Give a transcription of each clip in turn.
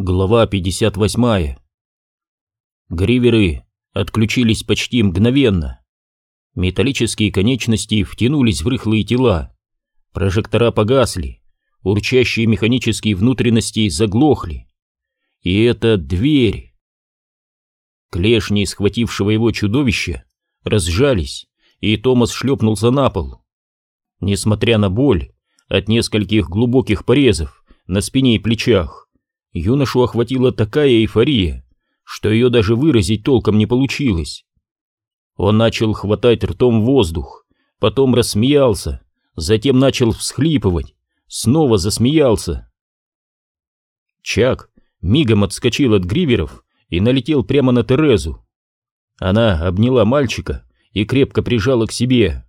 Глава 58. Гриверы отключились почти мгновенно. Металлические конечности втянулись в рыхлые тела. Прожектора погасли, урчащие механические внутренности заглохли. И это дверь. Клешни схватившего его чудовища разжались, и Томас шлепнулся на пол. Несмотря на боль от нескольких глубоких порезов на спине и плечах, юношу охватила такая эйфория, что ее даже выразить толком не получилось. Он начал хватать ртом воздух, потом рассмеялся, затем начал всхлипывать, снова засмеялся. Чак мигом отскочил от гриверов и налетел прямо на Терезу. Она обняла мальчика и крепко прижала к себе.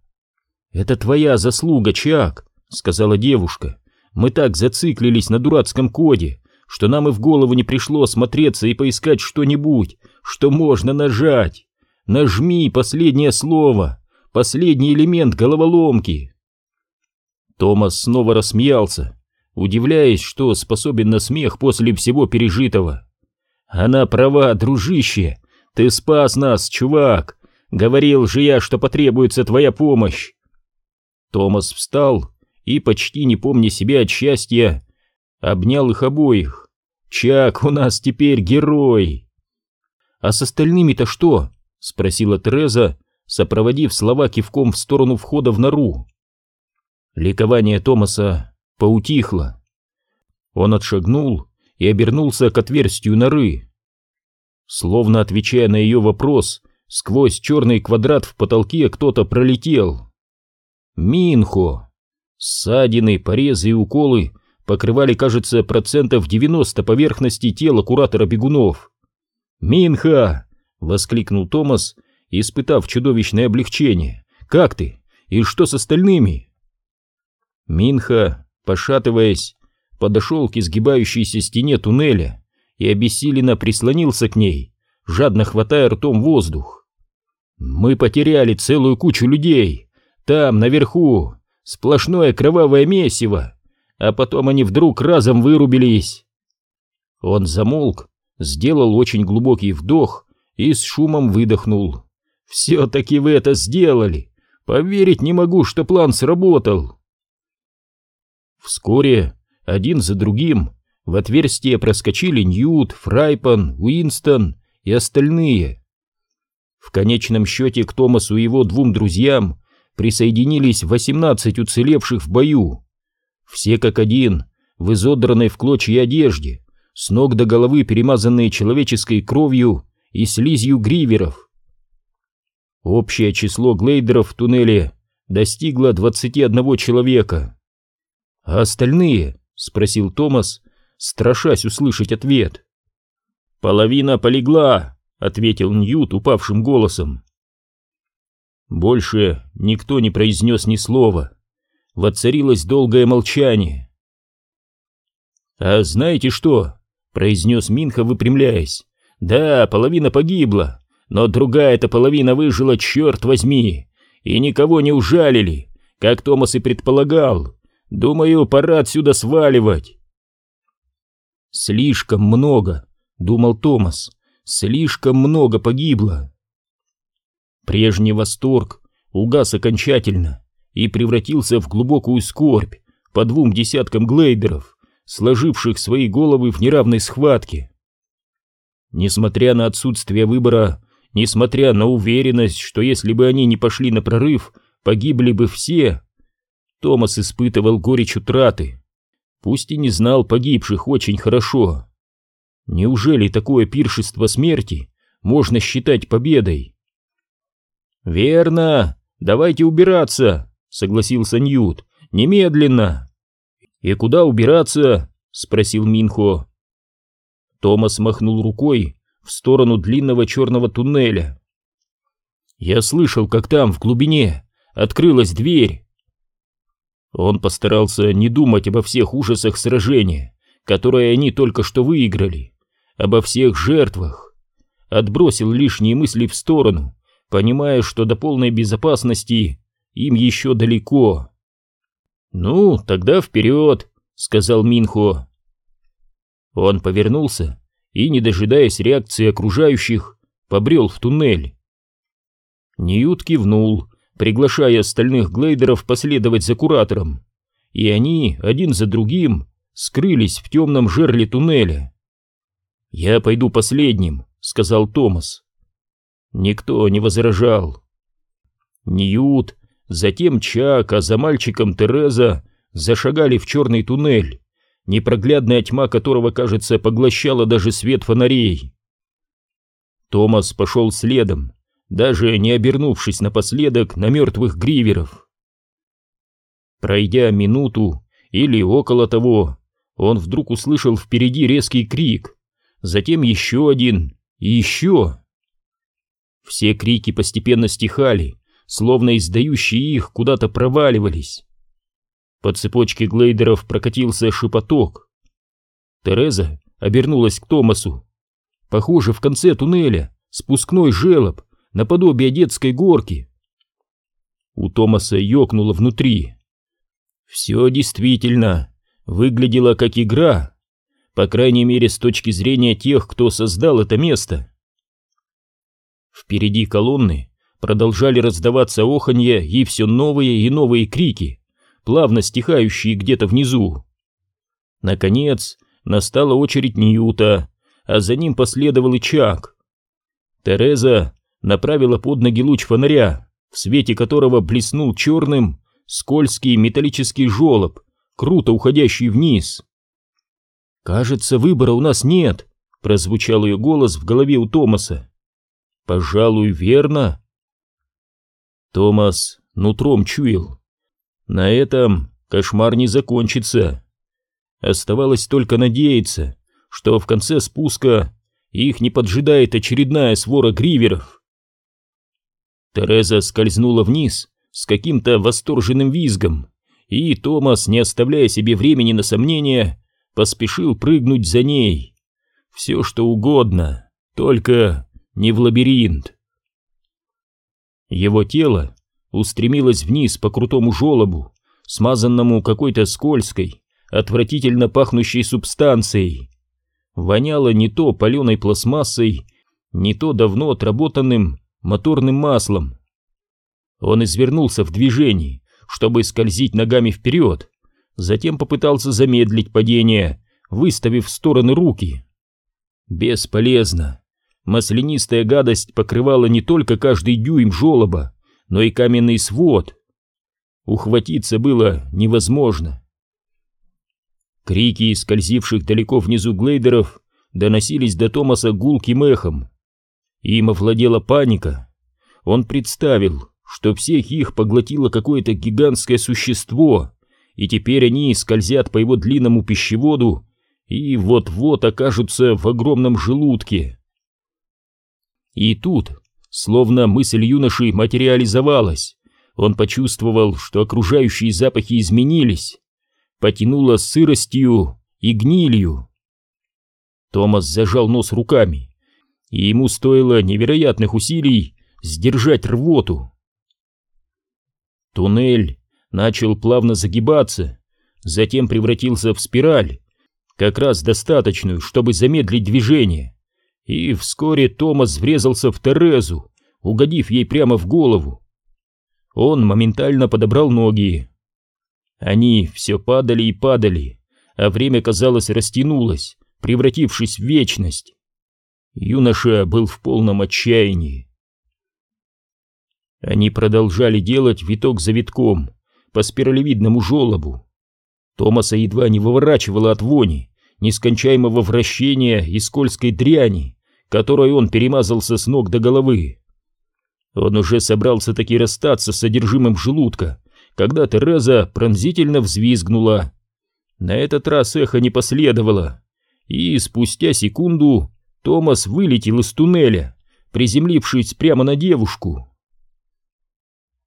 «Это твоя заслуга, Чак», — сказала девушка. «Мы так зациклились на дурацком коде, что нам и в голову не пришло осмотреться и поискать что-нибудь, что можно нажать. Нажми последнее слово, последний элемент головоломки. Томас снова рассмеялся, удивляясь, что способен на смех после всего пережитого. Она права, дружище, ты спас нас, чувак. Говорил же я, что потребуется твоя помощь. Томас встал и, почти не помня себя от счастья, обнял их обоих. «Чак у нас теперь герой!» «А с остальными-то что?» — спросила Тереза, сопроводив слова кивком в сторону входа в нору. Ликование Томаса поутихло. Он отшагнул и обернулся к отверстию норы. Словно отвечая на ее вопрос, сквозь черный квадрат в потолке кто-то пролетел. Минхо! Ссадины, порезы и уколы покрывали, кажется, процентов 90 поверхности тела куратора бегунов. «Минха!» — воскликнул Томас, испытав чудовищное облегчение. «Как ты? И что с остальными?» Минха, пошатываясь, подошел к изгибающейся стене туннеля и обессиленно прислонился к ней, жадно хватая ртом воздух. «Мы потеряли целую кучу людей. Там, наверху, сплошное кровавое месиво а потом они вдруг разом вырубились. Он замолк, сделал очень глубокий вдох и с шумом выдохнул. «Все-таки вы это сделали! Поверить не могу, что план сработал!» Вскоре, один за другим, в отверстие проскочили Ньют, Фрайпан, Уинстон и остальные. В конечном счете к Томасу и его двум друзьям присоединились 18 уцелевших в бою, все как один, в изодранной в клочья одежде, с ног до головы перемазанные человеческой кровью и слизью гриверов. Общее число глейдеров в туннеле достигло 21 человека. «А остальные?» — спросил Томас, страшась услышать ответ. «Половина полегла», — ответил Ньют упавшим голосом. Больше никто не произнес ни слова воцарилось долгое молчание. «А знаете что?» — произнес Минха, выпрямляясь. «Да, половина погибла, но другая-то половина выжила, черт возьми, и никого не ужалили, как Томас и предполагал. Думаю, пора отсюда сваливать». «Слишком много», — думал Томас, — «слишком много погибло». Прежний восторг угас окончательно, и превратился в глубокую скорбь по двум десяткам глейдеров, сложивших свои головы в неравной схватке. Несмотря на отсутствие выбора, несмотря на уверенность, что если бы они не пошли на прорыв, погибли бы все, Томас испытывал горечь утраты, пусть и не знал погибших очень хорошо. Неужели такое пиршество смерти можно считать победой? «Верно! Давайте убираться!» — согласился Ньют. «Немедленно!» «И куда убираться?» — спросил Минхо. Томас махнул рукой в сторону длинного черного туннеля. «Я слышал, как там, в глубине, открылась дверь». Он постарался не думать обо всех ужасах сражения, которое они только что выиграли, обо всех жертвах. Отбросил лишние мысли в сторону, понимая, что до полной безопасности им еще далеко. «Ну, тогда вперед», — сказал Минхо. Он повернулся и, не дожидаясь реакции окружающих, побрел в туннель. Ньют кивнул, приглашая остальных глейдеров последовать за куратором, и они, один за другим, скрылись в темном жерле туннеля. «Я пойду последним», — сказал Томас. Никто не возражал. Ньют, затем Чак, а за мальчиком Тереза зашагали в черный туннель, непроглядная тьма которого, кажется, поглощала даже свет фонарей. Томас пошел следом, даже не обернувшись напоследок на мертвых гриверов. Пройдя минуту или около того, он вдруг услышал впереди резкий крик, затем еще один и еще. Все крики постепенно стихали, словно издающие их куда-то проваливались. По цепочке глейдеров прокатился шепоток. Тереза обернулась к Томасу. Похоже, в конце туннеля спускной желоб, наподобие детской горки. У Томаса ёкнуло внутри. Все действительно выглядело как игра, по крайней мере с точки зрения тех, кто создал это место. Впереди колонны продолжали раздаваться оханье и все новые и новые крики, плавно стихающие где-то внизу. Наконец, настала очередь Ньюта, а за ним последовал и Чак. Тереза направила под ноги луч фонаря, в свете которого блеснул черным скользкий металлический желоб, круто уходящий вниз. «Кажется, выбора у нас нет», — прозвучал ее голос в голове у Томаса. «Пожалуй, верно». Томас нутром чуял. На этом кошмар не закончится. Оставалось только надеяться, что в конце спуска их не поджидает очередная свора гриверов. Тереза скользнула вниз с каким-то восторженным визгом, и Томас, не оставляя себе времени на сомнения, поспешил прыгнуть за ней. Все что угодно, только не в лабиринт. Его тело устремилось вниз по крутому желобу, смазанному какой-то скользкой, отвратительно пахнущей субстанцией. Воняло не то паленой пластмассой, не то давно отработанным моторным маслом. Он извернулся в движении, чтобы скользить ногами вперед, затем попытался замедлить падение, выставив в стороны руки. Бесполезно. Маслянистая гадость покрывала не только каждый дюйм желоба, но и каменный свод. Ухватиться было невозможно. Крики скользивших далеко внизу глейдеров доносились до Томаса гулким эхом. Им овладела паника. Он представил, что всех их поглотило какое-то гигантское существо, и теперь они скользят по его длинному пищеводу и вот-вот окажутся в огромном желудке. И тут, словно мысль юноши материализовалась, он почувствовал, что окружающие запахи изменились, потянуло сыростью и гнилью. Томас зажал нос руками, и ему стоило невероятных усилий сдержать рвоту. Туннель начал плавно загибаться, затем превратился в спираль, как раз достаточную, чтобы замедлить движение, и вскоре Томас врезался в Терезу, угодив ей прямо в голову. Он моментально подобрал ноги. Они все падали и падали, а время, казалось, растянулось, превратившись в вечность. Юноша был в полном отчаянии. Они продолжали делать виток за витком по спиралевидному желобу. Томаса едва не выворачивало от вони, нескончаемого вращения и скользкой дряни, которой он перемазался с ног до головы. Он уже собрался таки расстаться с содержимым желудка, когда Тереза пронзительно взвизгнула. На этот раз эхо не последовало, и спустя секунду Томас вылетел из туннеля, приземлившись прямо на девушку.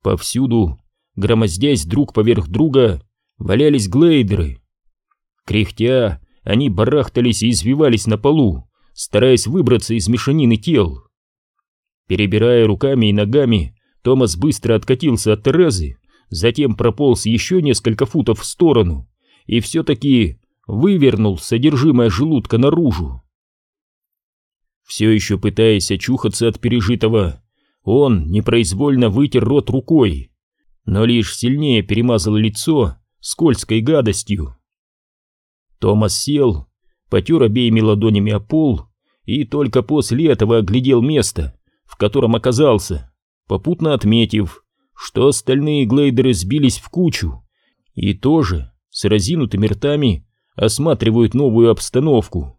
Повсюду, громоздясь друг поверх друга, валялись глейдеры. Кряхтя, они барахтались и извивались на полу, стараясь выбраться из мешанины тел. Перебирая руками и ногами, Томас быстро откатился от Терезы, затем прополз еще несколько футов в сторону и все-таки вывернул содержимое желудка наружу. Все еще пытаясь очухаться от пережитого, он непроизвольно вытер рот рукой, но лишь сильнее перемазал лицо скользкой гадостью. Томас сел, потер обеими ладонями о пол и только после этого оглядел место, в котором оказался, попутно отметив, что остальные глейдеры сбились в кучу и тоже с разинутыми ртами осматривают новую обстановку.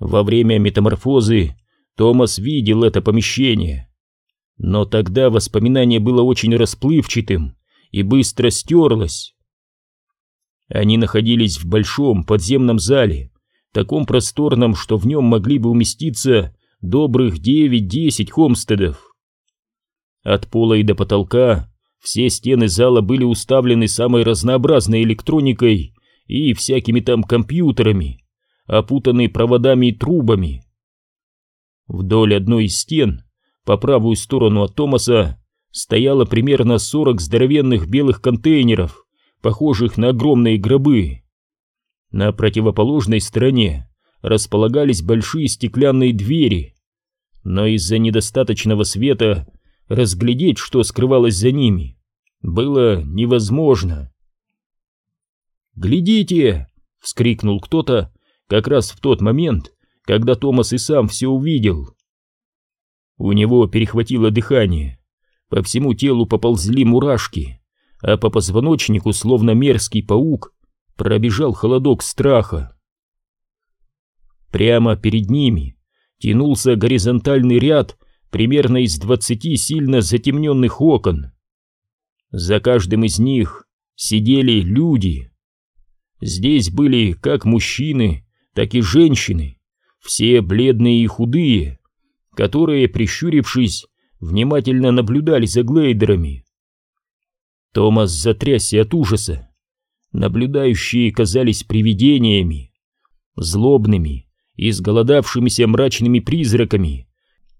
Во время метаморфозы Томас видел это помещение, но тогда воспоминание было очень расплывчатым и быстро стерлось. Они находились в большом подземном зале, таком просторном, что в нем могли бы уместиться добрых девять-десять хомстедов. От пола и до потолка все стены зала были уставлены самой разнообразной электроникой и всякими там компьютерами, опутанные проводами и трубами. Вдоль одной из стен, по правую сторону от Томаса, стояло примерно 40 здоровенных белых контейнеров, похожих на огромные гробы. На противоположной стороне располагались большие стеклянные двери, но из-за недостаточного света разглядеть, что скрывалось за ними, было невозможно. «Глядите!» — вскрикнул кто-то как раз в тот момент, когда Томас и сам все увидел. У него перехватило дыхание, по всему телу поползли мурашки, а по позвоночнику, словно мерзкий паук, пробежал холодок страха. Прямо перед ними тянулся горизонтальный ряд примерно из двадцати сильно затемненных окон. За каждым из них сидели люди. Здесь были как мужчины, так и женщины, все бледные и худые, которые, прищурившись, внимательно наблюдали за глейдерами. Томас затрясся от ужаса. Наблюдающие казались привидениями, злобными, изголодавшимися мрачными призраками,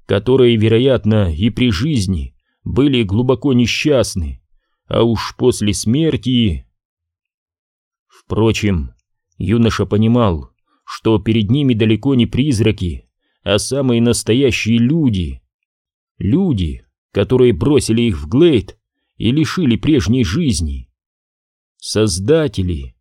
которые, вероятно, и при жизни были глубоко несчастны, а уж после смерти... Впрочем, юноша понимал, что перед ними далеко не призраки, а самые настоящие люди. Люди, которые бросили их в Глейд и лишили прежней жизни. Создатели.